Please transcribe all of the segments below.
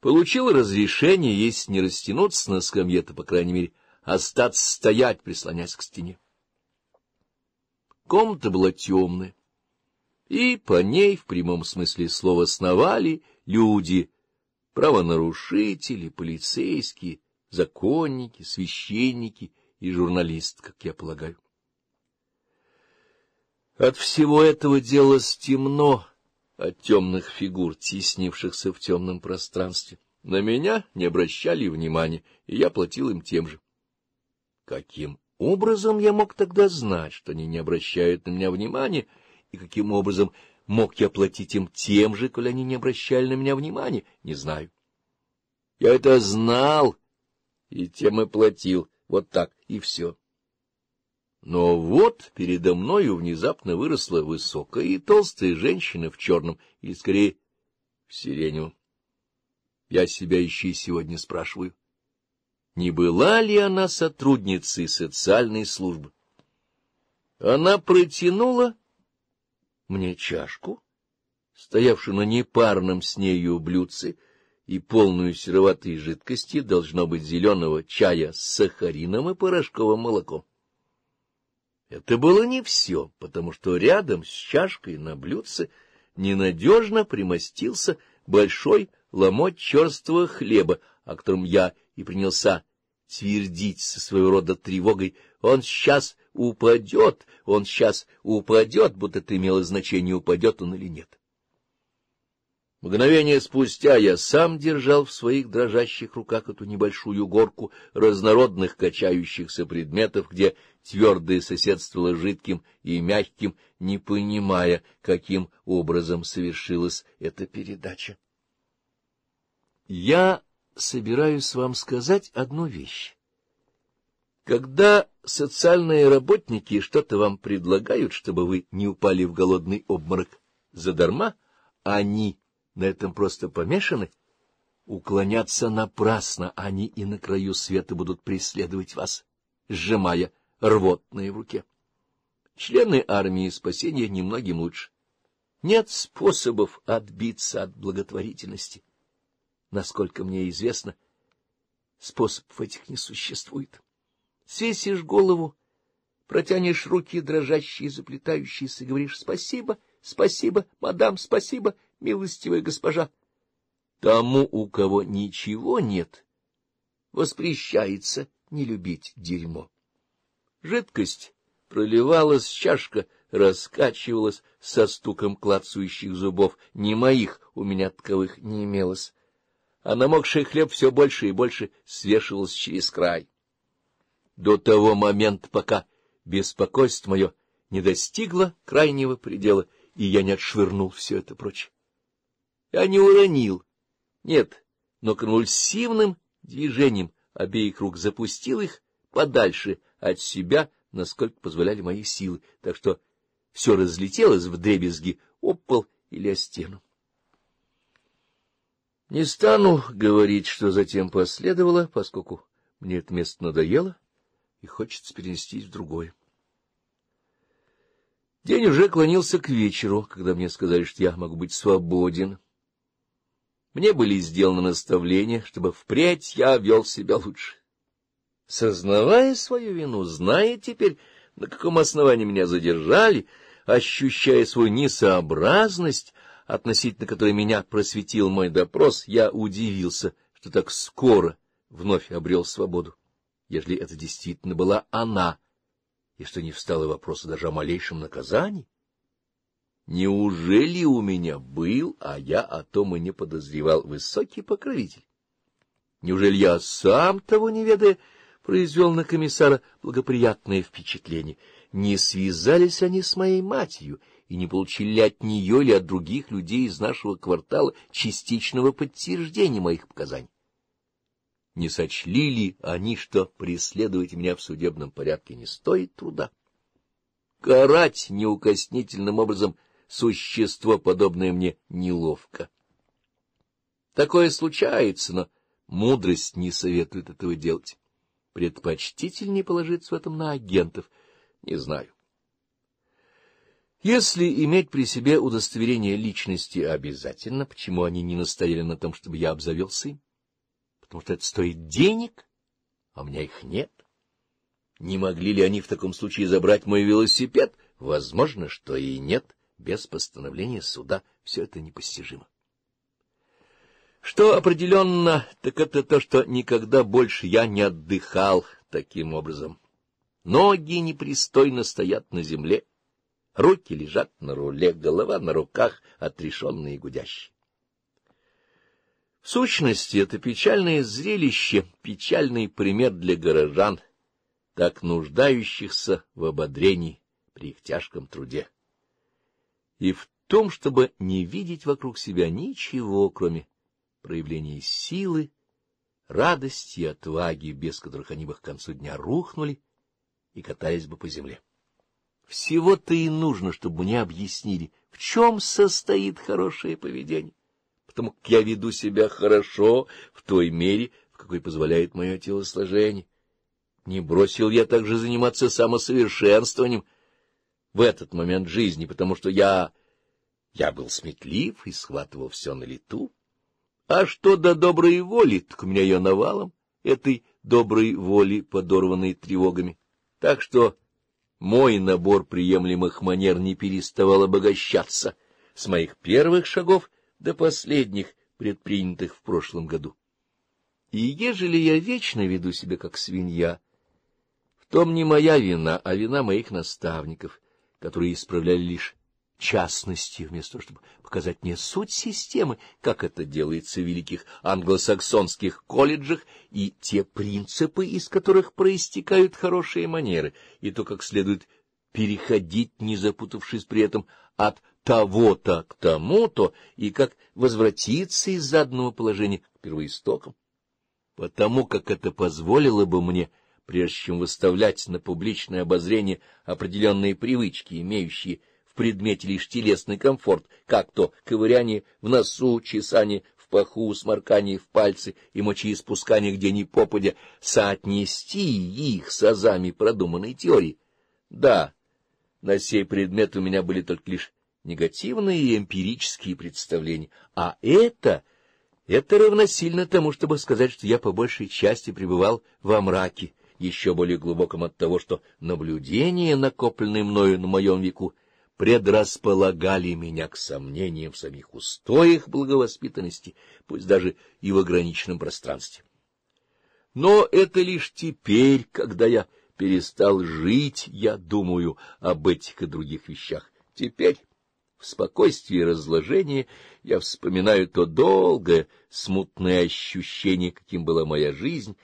получил разрешение, если не растянуться на скамье, то, по крайней мере, остаться стоять, прислонясь к стене. Комната была темная, и по ней, в прямом смысле слова, сновали люди, правонарушители, полицейские, законники, священники и журналист, как я полагаю. От всего этого делалось темно, от темных фигур, теснившихся в темном пространстве. На меня не обращали внимания, и я платил им тем же. Каким образом я мог тогда знать, что они не обращают на меня внимания, и каким образом мог я платить им тем же, коли они не обращали на меня внимания, не знаю. Я это знал, и тем и платил, вот так, и все. Но вот передо мною внезапно выросла высокая и толстая женщина в черном, или, скорее, в сиреневом. Я себя еще и сегодня спрашиваю, не была ли она сотрудницей социальной службы? Она протянула мне чашку, стоявшую на непарном с нею блюдце, и полную сероватой жидкости, должно быть, зеленого чая с сахарином и порошковым молоком. Это было не все, потому что рядом с чашкой на блюдце ненадежно примостился большой ломоть черствого хлеба, о котором я и принялся твердить со своего рода тревогой. Он сейчас упадет, он сейчас упадет, будто это имело значение, упадет он или нет. Мгновение спустя я сам держал в своих дрожащих руках эту небольшую горку разнородных качающихся предметов, где твердое соседствовало жидким и мягким, не понимая, каким образом совершилась эта передача. Я собираюсь вам сказать одну вещь. Когда социальные работники что-то вам предлагают, чтобы вы не упали в голодный обморок, задарма они на этом просто помешаны, уклоняться напрасно, они и на краю света будут преследовать вас, сжимая рвотные в руке. Члены армии спасения немногим лучше. Нет способов отбиться от благотворительности. Насколько мне известно, способов этих не существует. Свесишь голову, протянешь руки, дрожащие заплетающиеся, говоришь «спасибо», «спасибо», «мадам», «спасибо», милостивая госпожа. Тому, у кого ничего нет, воспрещается не любить дерьмо. Жидкость проливалась, чашка раскачивалась со стуком клацающих зубов. Ни моих, у меня тковых не имелось. А намокший хлеб все больше и больше свешивался через край. До того момента, пока беспокойство мое не достигло крайнего предела, и я не отшвырнул все это прочь. Я не уронил. Нет, но конвульсивным движением обеих рук запустил их подальше от себя, насколько позволяли мои силы, так что все разлетелось в дребезги, об или о стену. Не стану говорить, что затем последовало, поскольку мне это место надоело и хочется перенестись в другое. День уже клонился к вечеру, когда мне сказали, что я могу быть свободен. Мне были сделаны наставления, чтобы впредь я вел себя лучше. Сознавая свою вину, зная теперь, на каком основании меня задержали, ощущая свою несообразность, относительно которой меня просветил мой допрос, я удивился, что так скоро вновь обрел свободу, ежели это действительно была она, и что не встало вопроса даже о малейшем наказании. Неужели у меня был, а я о том и не подозревал, высокий покровитель? Неужели я сам, того не ведая, произвел на комиссара благоприятное впечатление? Не связались они с моей матерью и не получили ли от нее или от других людей из нашего квартала частичного подтверждения моих показаний? Не сочли ли они, что преследовать меня в судебном порядке не стоит труда? Карать неукоснительным образом — существо, подобное мне, неловко. Такое случается, но мудрость не советует этого делать. Предпочтительнее положиться в этом на агентов, не знаю. Если иметь при себе удостоверение личности обязательно, почему они не настояли на том, чтобы я обзавелся им? Потому что это стоит денег, а у меня их нет. Не могли ли они в таком случае забрать мой велосипед? Возможно, что и нет без постановления суда все это непостижимо. Что определенно, так это то, что никогда больше я не отдыхал таким образом. Ноги непристойно стоят на земле, руки лежат на руле, голова на руках, отрешенные и гудящие. В сущности, это печальное зрелище, печальный пример для горожан, так нуждающихся в ободрении при их тяжком труде и в том, чтобы не видеть вокруг себя ничего, кроме проявлений силы, радости и отваги, без которых они бы к концу дня рухнули и катались бы по земле. Всего-то и нужно, чтобы мне объяснили, в чем состоит хорошее поведение, потому как я веду себя хорошо в той мере, в какой позволяет мое телосложение. Не бросил я также заниматься самосовершенствованием — в этот момент жизни, потому что я... я был сметлив и схватывал все на лету. А что до доброй воли, так у меня ее навалом, этой доброй воли, подорванной тревогами. Так что мой набор приемлемых манер не переставал обогащаться с моих первых шагов до последних, предпринятых в прошлом году. И ежели я вечно веду себя как свинья, в том не моя вина, а вина моих наставников — которые исправляли лишь частности, вместо того, чтобы показать не суть системы, как это делается в великих англосаксонских колледжах, и те принципы, из которых проистекают хорошие манеры, и то, как следует переходить, не запутавшись при этом от того-то к тому-то, и как возвратиться из заданного положения к первоистокам. Потому как это позволило бы мне прежде чем выставлять на публичное обозрение определенные привычки, имеющие в предмете лишь телесный комфорт, как то ковыряние в носу, чесание в паху, сморкание в пальцы и мочеиспускание где ни попадя, соотнести их с азами продуманной теории. Да, на сей предмет у меня были только лишь негативные и эмпирические представления, а это... Это равносильно тому, чтобы сказать, что я по большей части пребывал во мраке, еще более глубоком от того, что наблюдения, накопленные мною на моем веку, предрасполагали меня к сомнениям в самих устоях благовоспитанности, пусть даже и в ограниченном пространстве. Но это лишь теперь, когда я перестал жить, я думаю об этих и других вещах. Теперь, в спокойствии и разложении, я вспоминаю то долгое, смутное ощущение, каким была моя жизнь,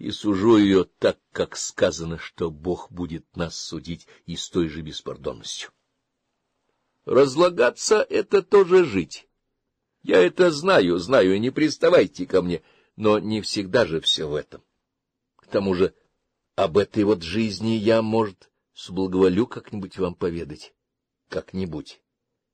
и сужу ее так, как сказано, что Бог будет нас судить и с той же беспардонностью. Разлагаться — это тоже жить. Я это знаю, знаю, не приставайте ко мне, но не всегда же все в этом. К тому же об этой вот жизни я, может, соблаговолю как-нибудь вам поведать. Как-нибудь,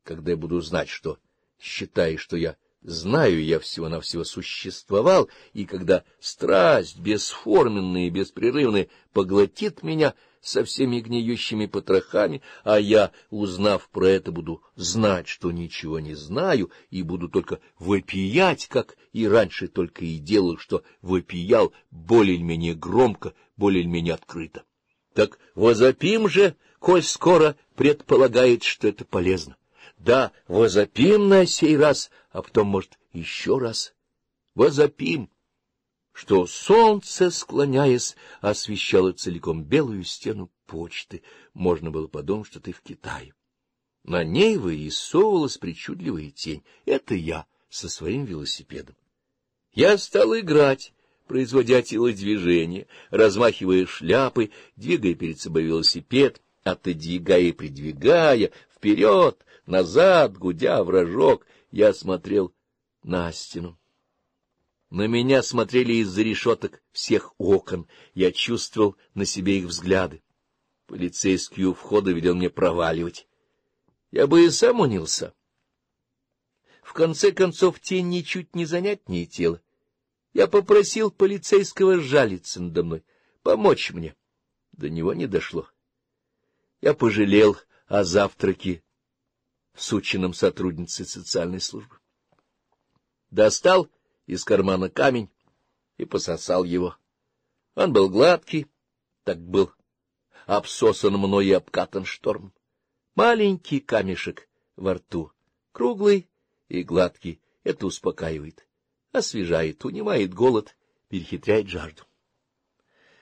когда я буду знать, что считаю, что я Знаю, я всего-навсего существовал, и когда страсть бесформенная и беспрерывная поглотит меня со всеми гниющими потрохами, а я, узнав про это, буду знать, что ничего не знаю, и буду только вопиять, как и раньше только и делал, что вопиял более-менее громко, более-менее открыто. Так возопим же, коль скоро предполагает, что это полезно. Да, возопим на сей раз, а потом, может, еще раз. Возопим, что солнце, склоняясь, освещало целиком белую стену почты. Можно было подумать, что ты в Китае. На ней вырисовывалась причудливая тень. Это я со своим велосипедом. Я стал играть, производя телодвижения, размахивая шляпы, двигая перед собой велосипед, отодвигая и придвигая, Вперед, назад, гудя в рожок, я смотрел на стену. На меня смотрели из-за решеток всех окон, я чувствовал на себе их взгляды. Полицейский у входа велел мне проваливать. Я бы и сам унился. В конце концов, тень ничуть не занятнее тело. Я попросил полицейского жалиться надо мной, помочь мне. До него не дошло. Я пожалел о завтраке с ученым сотрудницей социальной службы. Достал из кармана камень и пососал его. Он был гладкий, так был обсосан мной и обкатан шторм. Маленький камешек во рту, круглый и гладкий, это успокаивает, освежает, унимает голод, перехитряет жажду.